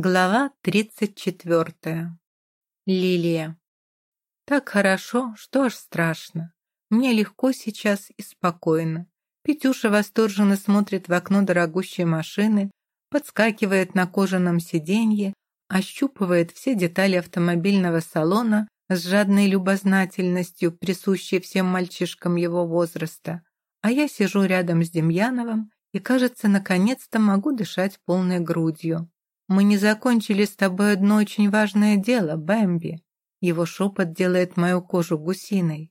Глава 34. Лилия. Так хорошо, что аж страшно. Мне легко сейчас и спокойно. Петюша восторженно смотрит в окно дорогущей машины, подскакивает на кожаном сиденье, ощупывает все детали автомобильного салона с жадной любознательностью, присущей всем мальчишкам его возраста. А я сижу рядом с Демьяновым и, кажется, наконец-то могу дышать полной грудью. «Мы не закончили с тобой одно очень важное дело, Бэмби». Его шепот делает мою кожу гусиной.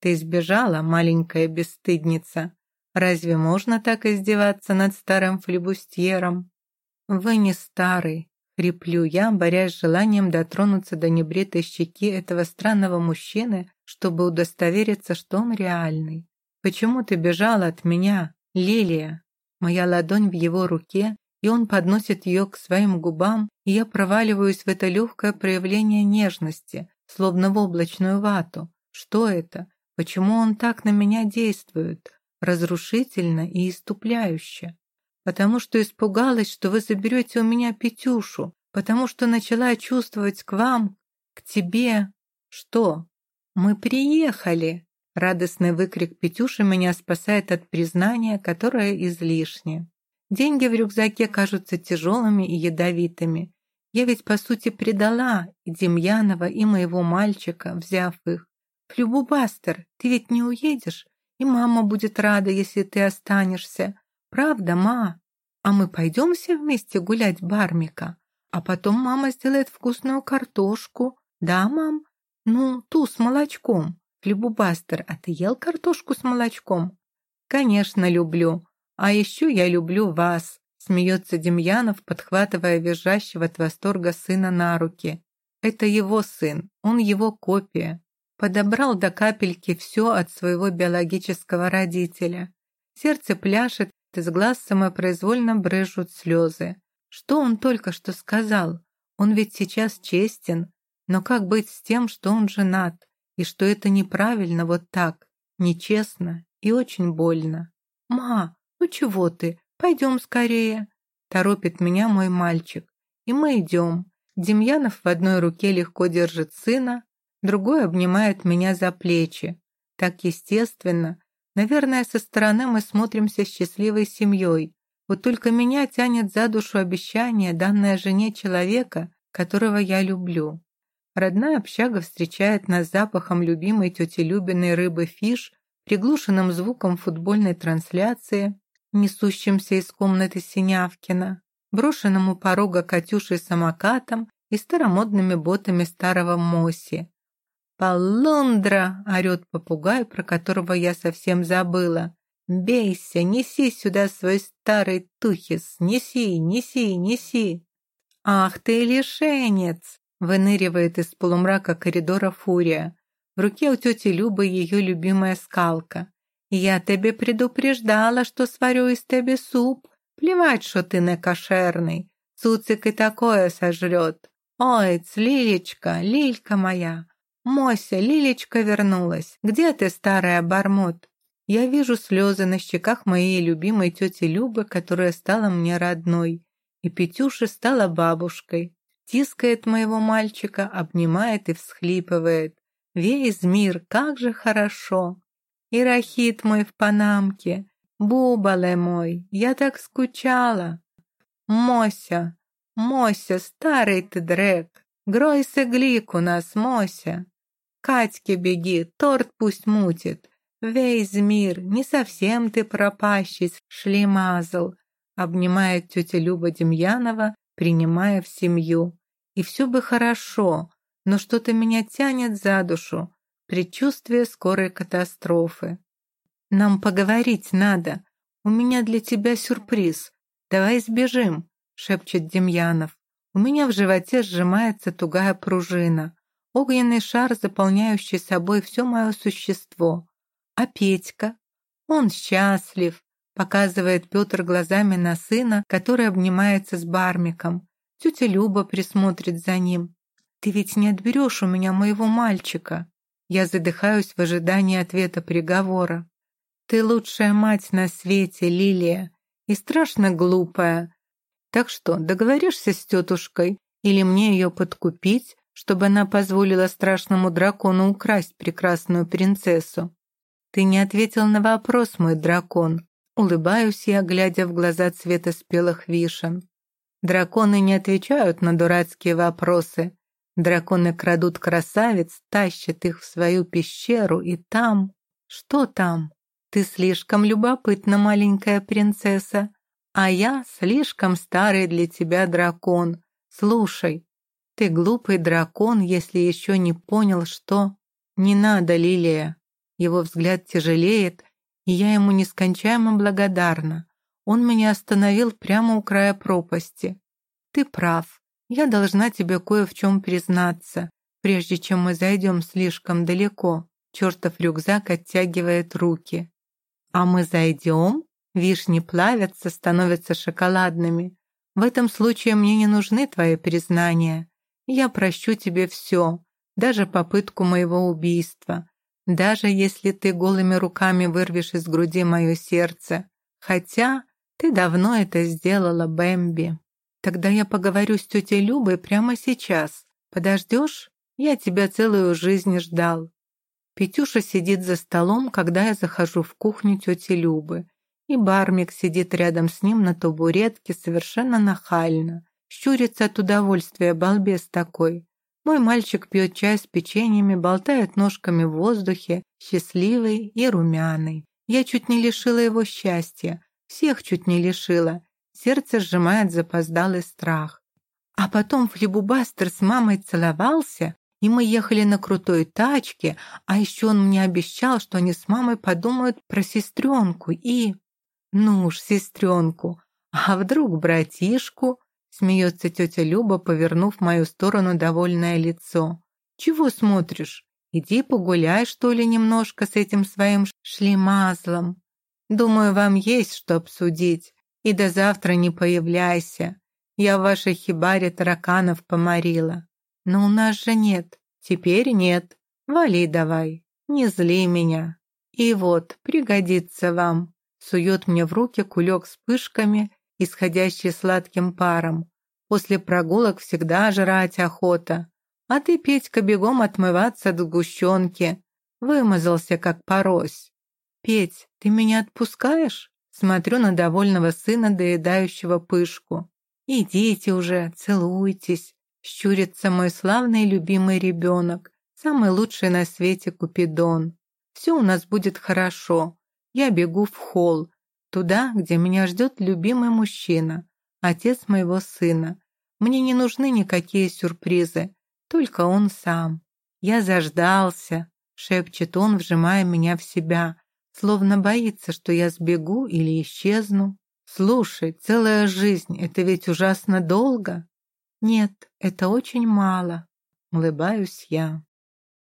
«Ты сбежала, маленькая бесстыдница. Разве можно так издеваться над старым флебустьером?» «Вы не старый», — хриплю я, борясь с желанием дотронуться до небритой щеки этого странного мужчины, чтобы удостовериться, что он реальный. «Почему ты бежала от меня, Лилия?» Моя ладонь в его руке, и он подносит ее к своим губам, и я проваливаюсь в это легкое проявление нежности, словно в облачную вату. Что это? Почему он так на меня действует? Разрушительно и иступляюще. Потому что испугалась, что вы заберете у меня Петюшу, потому что начала чувствовать к вам, к тебе. Что? Мы приехали. Радостный выкрик Петюши меня спасает от признания, которое излишне. Деньги в рюкзаке кажутся тяжелыми и ядовитыми. Я ведь, по сути, предала и Демьянова, и моего мальчика, взяв их. Флюбубастер, ты ведь не уедешь, и мама будет рада, если ты останешься. Правда, ма? А мы пойдем все вместе гулять бармика? А потом мама сделает вкусную картошку. Да, мам? Ну, ту с молочком. Флюбубастер, а ты ел картошку с молочком? Конечно, люблю. «А еще я люблю вас», — смеется Демьянов, подхватывая визжащего от восторга сына на руки. «Это его сын, он его копия. Подобрал до капельки все от своего биологического родителя. Сердце пляшет, из глаз самопроизвольно брызжут слезы. Что он только что сказал? Он ведь сейчас честен. Но как быть с тем, что он женат, и что это неправильно вот так, нечестно и очень больно? «Ма, «Ну чего ты? Пойдем скорее!» Торопит меня мой мальчик. И мы идем. Демьянов в одной руке легко держит сына, другой обнимает меня за плечи. Так естественно. Наверное, со стороны мы смотримся счастливой семьей. Вот только меня тянет за душу обещание, данное жене человека, которого я люблю. Родная общага встречает нас запахом любимой тети Любиной рыбы фиш, приглушенным звуком футбольной трансляции, несущимся из комнаты Синявкина, брошенному порога Катюшей самокатом и старомодными ботами старого Моси. «Полундра!» — орет попугай, про которого я совсем забыла. «Бейся, неси сюда свой старый тухис, неси, неси, неси!» «Ах ты, лишенец!» — выныривает из полумрака коридора Фурия. В руке у тети Любы ее любимая скалка. Я тебе предупреждала, що сварю із тебе суп. Плевать, що ти не кошерный. Цуцик и такое сожрет. Ой, Лилечка, Лилька моя. Мося, Лилечка вернулась. Где ты, старая бормот? Я вижу слезы на щеках моей любимой тети Любы, которая стала мне родной. И Петюша стала бабушкой. Тискает моего мальчика, обнимает и всхлипывает. Весь мир, как же хорошо. И рахит мой в панамке, бубале мой, я так скучала. Мося, Мося, старый ты дрек, гройся глик у нас, Мося. Катьке беги, торт пусть мутит. Весь мир, не совсем ты пропащий, шлемазл, обнимает тетя Люба Демьянова, принимая в семью. И все бы хорошо, но что-то меня тянет за душу, предчувствие скорой катастрофы. «Нам поговорить надо. У меня для тебя сюрприз. Давай сбежим», — шепчет Демьянов. У меня в животе сжимается тугая пружина, огненный шар, заполняющий собой все мое существо. А Петька? Он счастлив, показывает Петр глазами на сына, который обнимается с бармиком. Тетя Люба присмотрит за ним. «Ты ведь не отберешь у меня моего мальчика?» Я задыхаюсь в ожидании ответа приговора. «Ты лучшая мать на свете, Лилия, и страшно глупая. Так что, договоришься с тетушкой или мне ее подкупить, чтобы она позволила страшному дракону украсть прекрасную принцессу? Ты не ответил на вопрос, мой дракон. Улыбаюсь я, глядя в глаза цвета спелых вишен. Драконы не отвечают на дурацкие вопросы. Драконы крадут красавиц, тащат их в свою пещеру, и там... Что там? Ты слишком любопытна, маленькая принцесса, а я слишком старый для тебя дракон. Слушай, ты глупый дракон, если еще не понял, что... Не надо, Лилия. Его взгляд тяжелеет, и я ему нескончаемо благодарна. Он меня остановил прямо у края пропасти. Ты прав. Я должна тебе кое в чем признаться, прежде чем мы зайдем слишком далеко. Чертов рюкзак оттягивает руки. А мы зайдем? Вишни плавятся, становятся шоколадными. В этом случае мне не нужны твои признания. Я прощу тебе все, даже попытку моего убийства. Даже если ты голыми руками вырвешь из груди мое сердце. Хотя ты давно это сделала, Бэмби. Тогда я поговорю с тетей Любой прямо сейчас. Подождешь? Я тебя целую жизнь ждал. Петюша сидит за столом, когда я захожу в кухню тети Любы. И Бармик сидит рядом с ним на табуретке совершенно нахально. Щурится от удовольствия, балбес такой. Мой мальчик пьет чай с печеньями, болтает ножками в воздухе, счастливый и румяный. Я чуть не лишила его счастья, всех чуть не лишила. Сердце сжимает запоздалый страх. А потом флебубастер с мамой целовался, и мы ехали на крутой тачке, а еще он мне обещал, что они с мамой подумают про сестренку и... Ну уж, сестренку. А вдруг братишку? Смеется тетя Люба, повернув в мою сторону довольное лицо. Чего смотришь? Иди погуляй, что ли, немножко с этим своим шлемазлом. Думаю, вам есть что обсудить. И до завтра не появляйся. Я в вашей хибаре тараканов поморила. Но у нас же нет. Теперь нет. Вали давай. Не зли меня. И вот, пригодится вам. Сует мне в руки кулек с пышками, исходящий сладким паром. После прогулок всегда жрать охота. А ты, Петька, бегом отмываться от сгущенки. Вымазался, как порось. Петь, ты меня отпускаешь? Смотрю на довольного сына, доедающего пышку. «Идите уже, целуйтесь!» Щурится мой славный любимый ребенок, самый лучший на свете Купидон. Все у нас будет хорошо. Я бегу в холл, туда, где меня ждет любимый мужчина, отец моего сына. Мне не нужны никакие сюрпризы, только он сам. Я заждался, шепчет он, вжимая меня в себя словно боится, что я сбегу или исчезну. Слушай, целая жизнь — это ведь ужасно долго. Нет, это очень мало, улыбаюсь я.